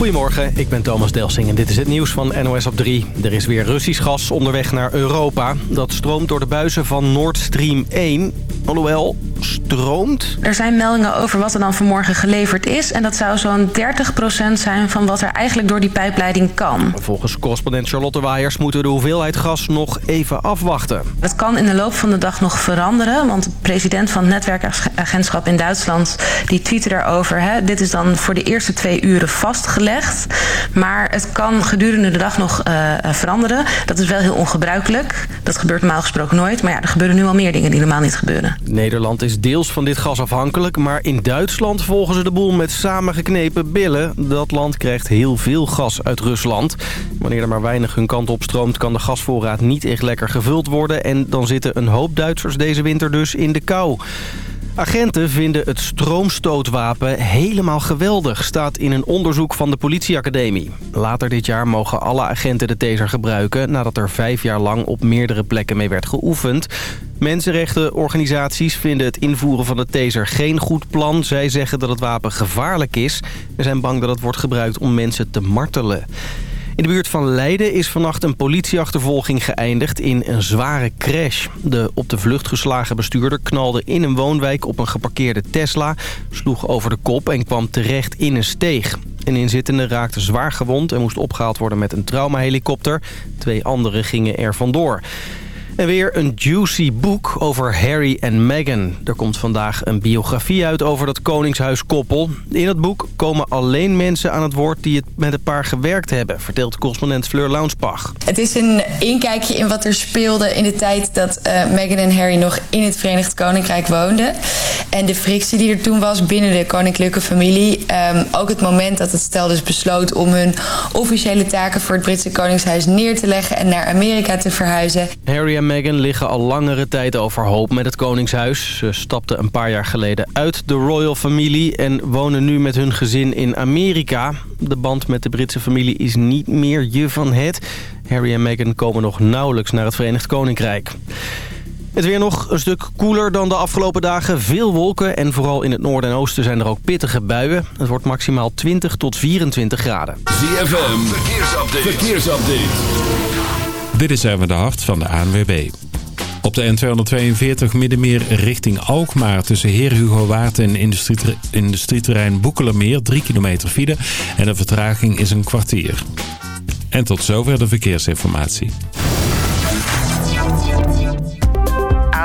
Goedemorgen, ik ben Thomas Delsing en dit is het nieuws van NOS op 3. Er is weer Russisch gas onderweg naar Europa. Dat stroomt door de buizen van Nord Stream 1. Alhoewel, stroomt? Er zijn meldingen over wat er dan vanmorgen geleverd is. En dat zou zo'n 30% zijn van wat er eigenlijk door die pijpleiding kan. Volgens correspondent Charlotte Waaiers moeten we de hoeveelheid gas nog even afwachten. Dat kan in de loop van de dag nog veranderen. Want de president van het netwerkagentschap in Duitsland die tweette daarover. Hè, dit is dan voor de eerste twee uren vastgelegd. Maar het kan gedurende de dag nog uh, veranderen. Dat is wel heel ongebruikelijk. Dat gebeurt normaal gesproken nooit. Maar ja, er gebeuren nu al meer dingen die normaal niet gebeuren. Nederland is deels van dit gas afhankelijk. Maar in Duitsland volgen ze de boel met samengeknepen billen. Dat land krijgt heel veel gas uit Rusland. Wanneer er maar weinig hun kant op stroomt... kan de gasvoorraad niet echt lekker gevuld worden. En dan zitten een hoop Duitsers deze winter dus in de kou. Agenten vinden het stroomstootwapen helemaal geweldig, staat in een onderzoek van de politieacademie. Later dit jaar mogen alle agenten de taser gebruiken... nadat er vijf jaar lang op meerdere plekken mee werd geoefend. Mensenrechtenorganisaties vinden het invoeren van de taser geen goed plan. Zij zeggen dat het wapen gevaarlijk is en zijn bang dat het wordt gebruikt om mensen te martelen. In de buurt van Leiden is vannacht een politieachtervolging geëindigd in een zware crash. De op de vlucht geslagen bestuurder knalde in een woonwijk op een geparkeerde Tesla... sloeg over de kop en kwam terecht in een steeg. Een inzittende raakte zwaar gewond en moest opgehaald worden met een traumahelikopter. Twee anderen gingen er vandoor. En weer een juicy boek over Harry en Meghan. Er komt vandaag een biografie uit over dat koningshuiskoppel. In het boek komen alleen mensen aan het woord die het met het paar gewerkt hebben... vertelt correspondent Fleur Launsbach. Het is een inkijkje in wat er speelde in de tijd dat uh, Meghan en Harry nog in het Verenigd Koninkrijk woonden. En de frictie die er toen was binnen de koninklijke familie. Um, ook het moment dat het stel dus besloot om hun officiële taken voor het Britse Koningshuis neer te leggen... en naar Amerika te verhuizen. Harry en Meghan liggen al langere tijd overhoop met het Koningshuis. Ze stapten een paar jaar geleden uit de royal familie en wonen nu met hun gezin in Amerika. De band met de Britse familie is niet meer je van het. Harry en Meghan komen nog nauwelijks naar het Verenigd Koninkrijk. Het weer nog een stuk koeler dan de afgelopen dagen. Veel wolken en vooral in het noorden en oosten zijn er ook pittige buien. Het wordt maximaal 20 tot 24 graden. ZFM, verkeersupdate. verkeersupdate. Dit is even de hart van de ANWB. Op de N242 Middenmeer richting Alkmaar tussen Heer Hugo Waard en industrieterrein Boekelermeer 3 kilometer file en de vertraging is een kwartier. En tot zover de verkeersinformatie.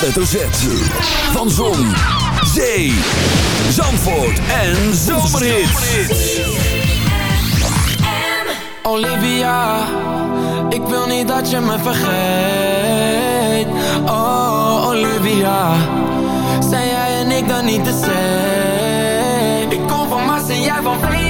Hoofdletter Z. Van Zon, Zee, Zandvoort en Zomerhits. Olivia, ik wil niet dat je me vergeet. Oh, Olivia, zijn jij en ik dan niet same? Ik kom van Mars en jij van Venus.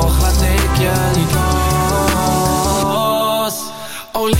toch laat ik je niet los. Olivia,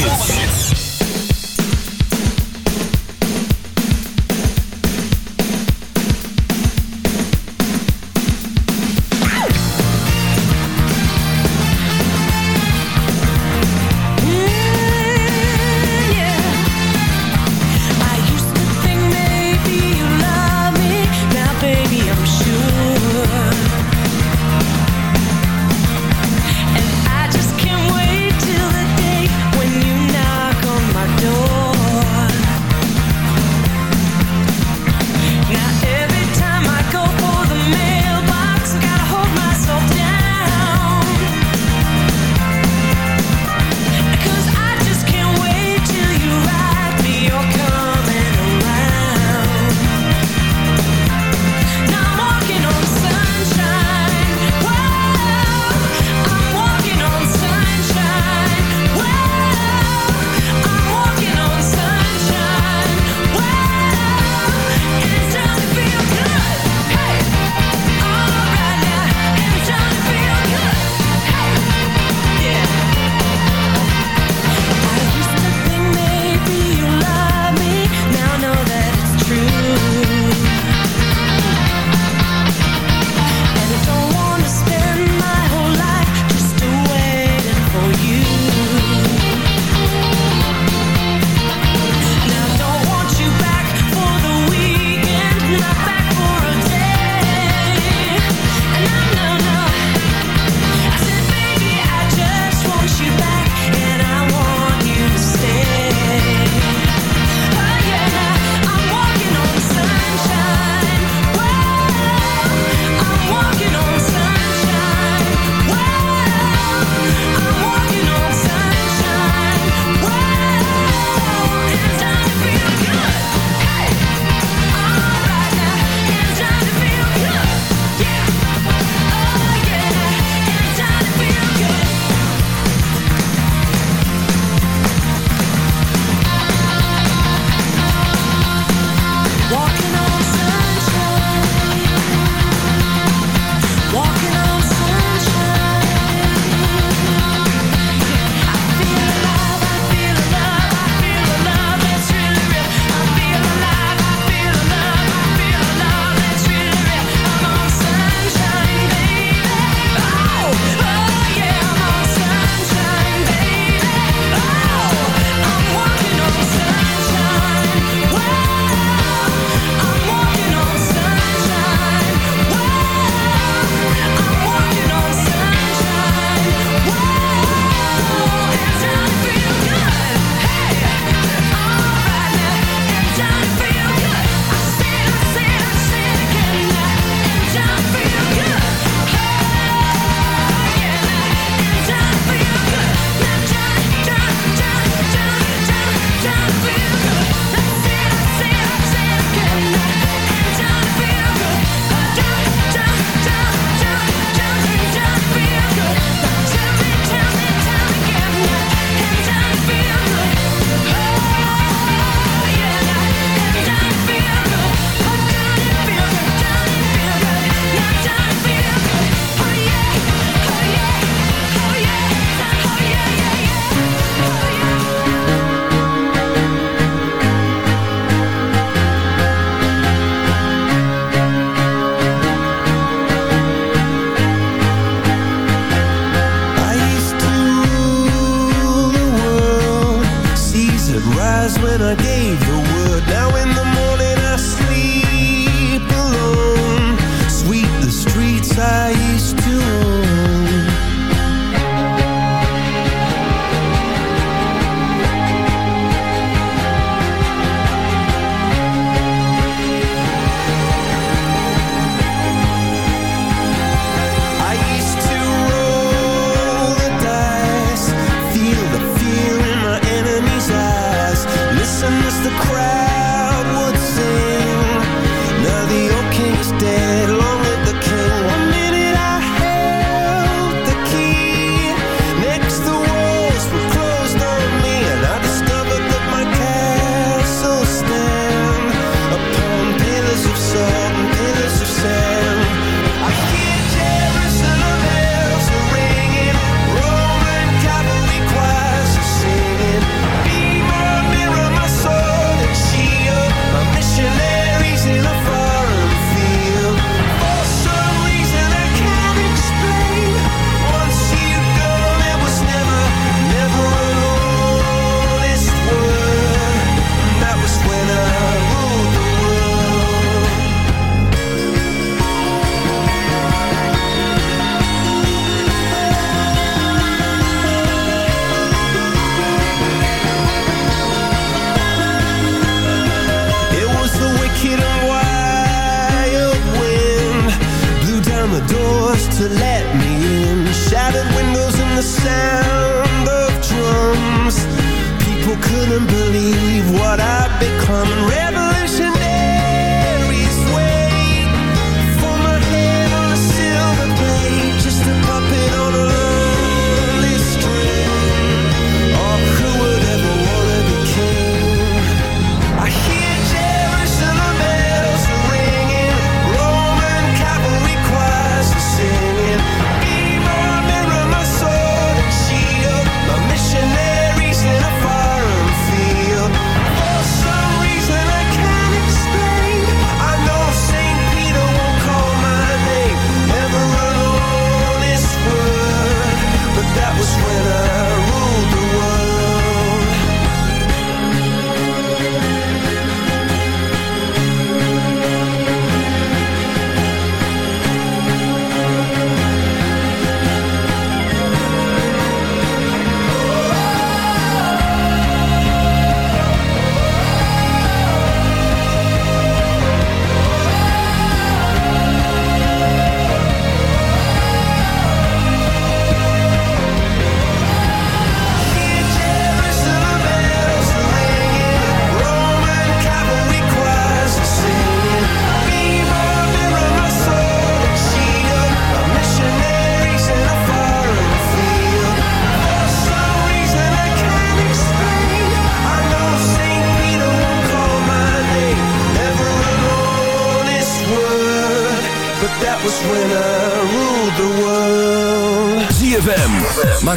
já está.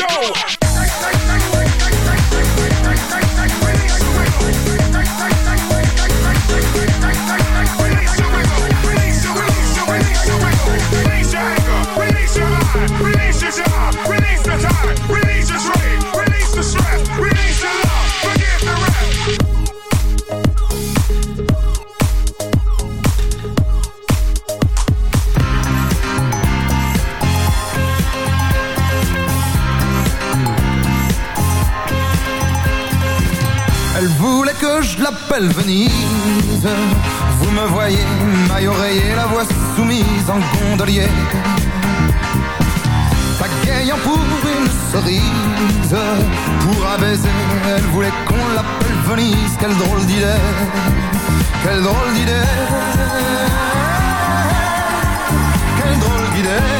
go. Venise. Vous me voyez, maille oreiller, la voix soumise en gondolier. Pagayant pour une cerise, pour un elle voulait qu'on l'appelle Venise. Quelle drôle d'idée, quelle drôle d'idée, quelle drôle d'idée.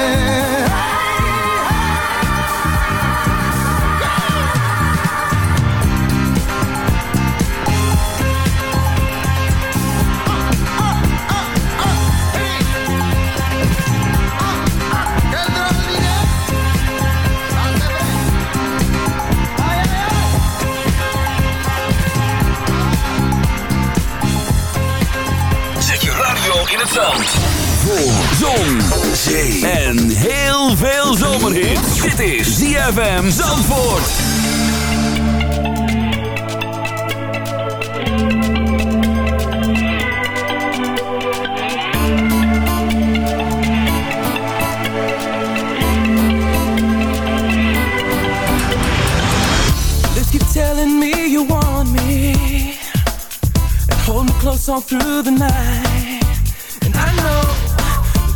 radio in het zand. Voor zon, zee en heel veel zomerhit. Dit is ZFM Zandvoort. Keep telling me you want me And hold me close all through the night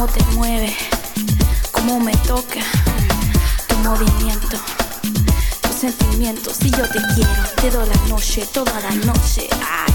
cómo te mueve, cómo me toca tu movimiento, tus sentimientos. Si yo te quiero, te doy la noche, toda la noche. Ay.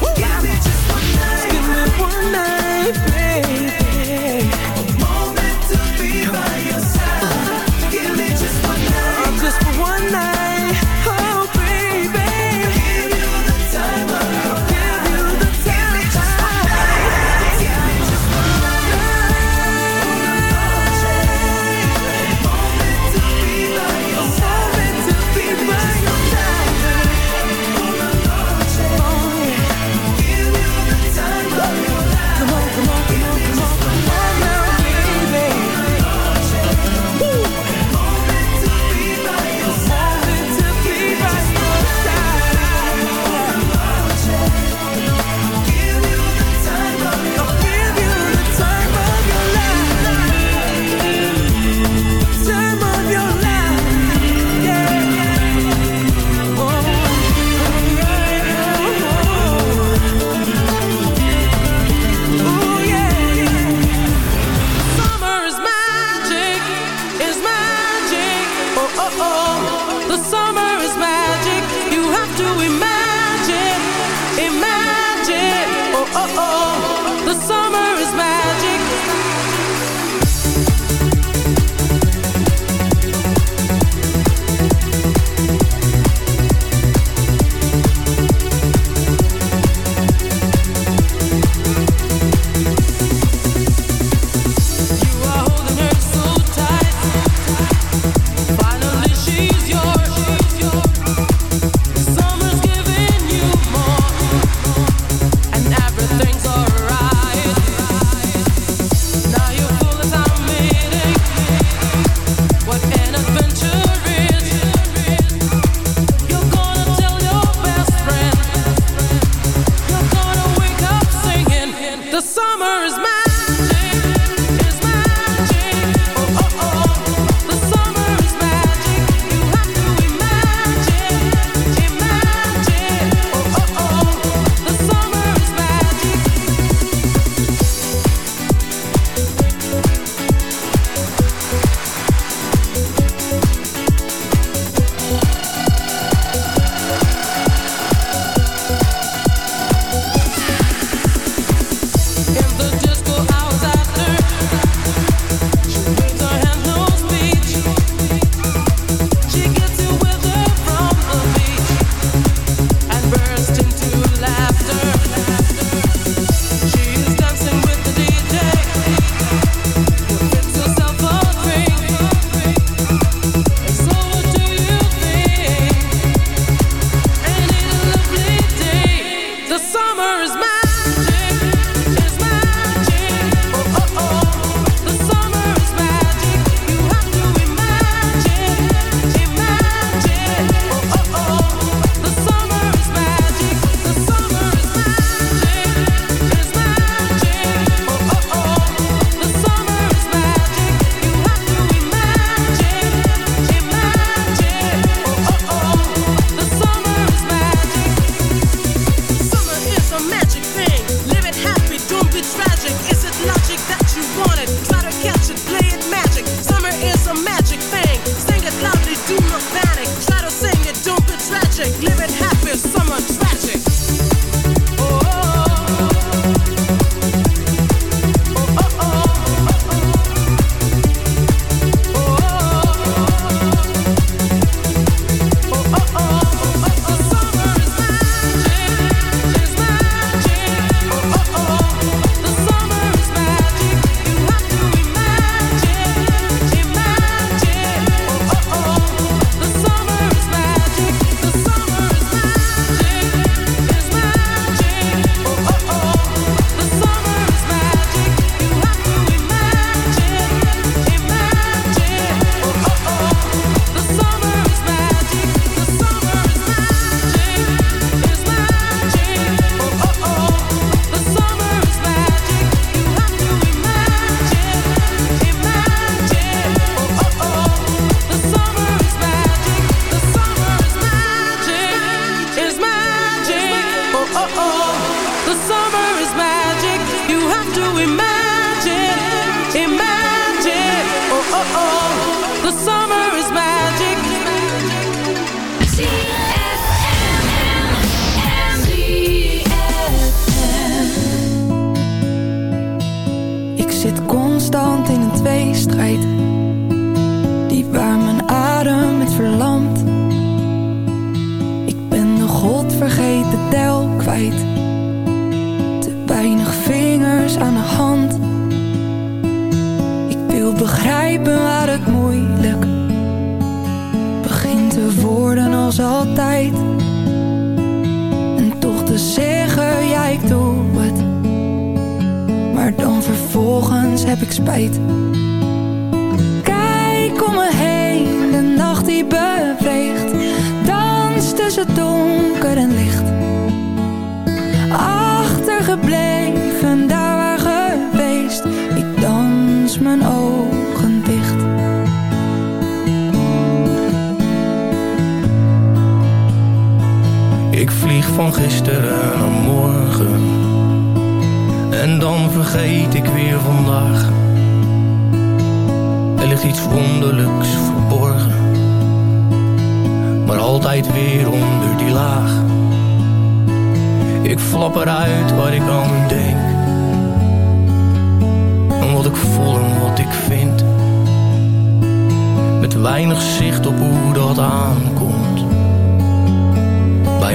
Te zeggen, ja ik doe het. Maar dan vervolgens heb ik spijt. Kijk om me heen, de nacht die beweegt. Dans tussen donker en licht. Vlieg van gisteren naar morgen. En dan vergeet ik weer vandaag. Er ligt iets wonderlijks verborgen Maar altijd weer onder die laag. Ik flap eruit waar ik aan denk En wat ik voel en wat ik vind. Met weinig zicht op hoe dat aankomt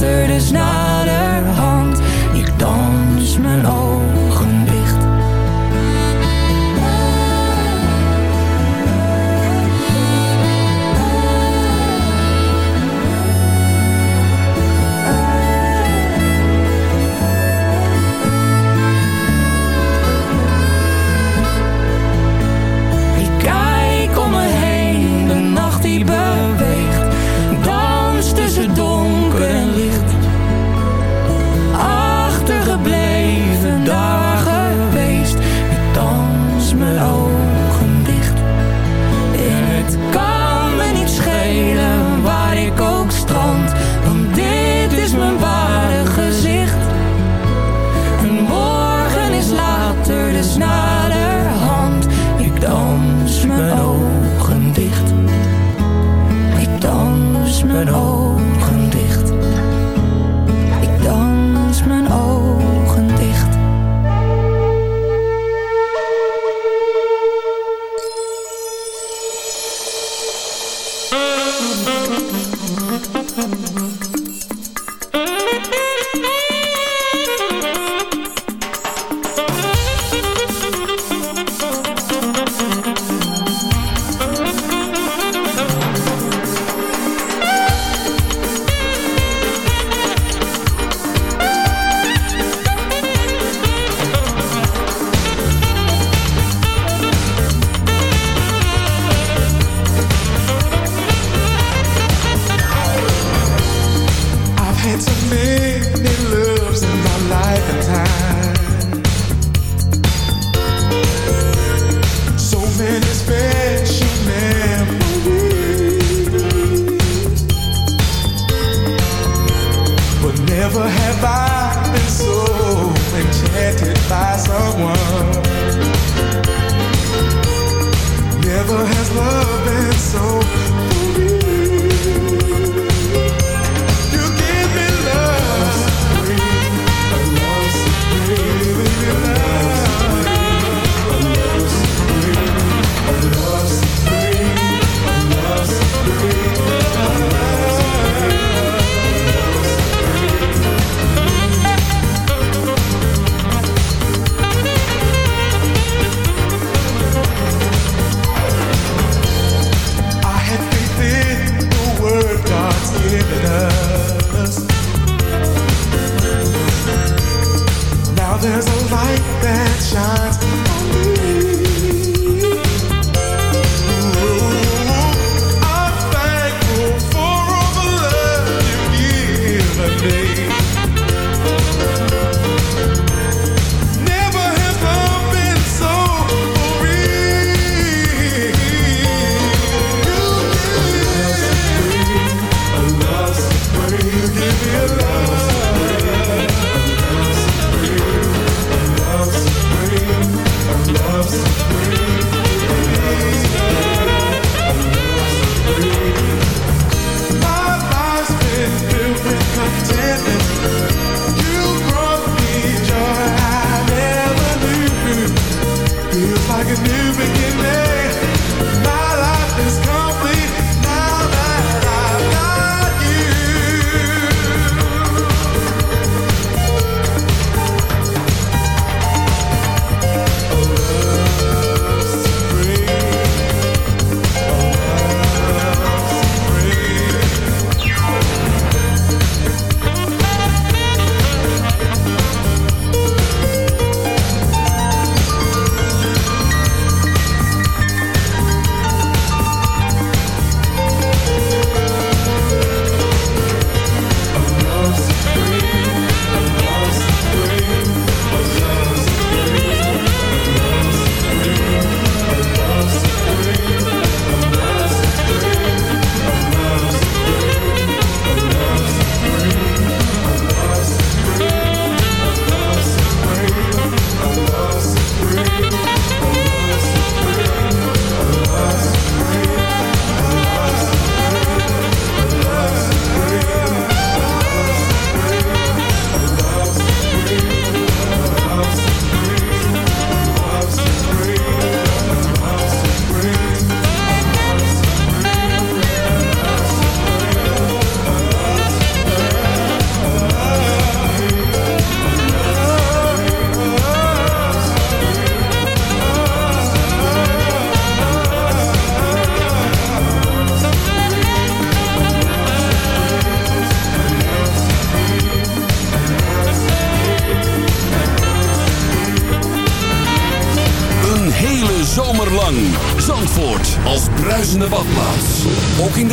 later, dus naderhand. Ik dans mijn ogen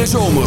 zomer.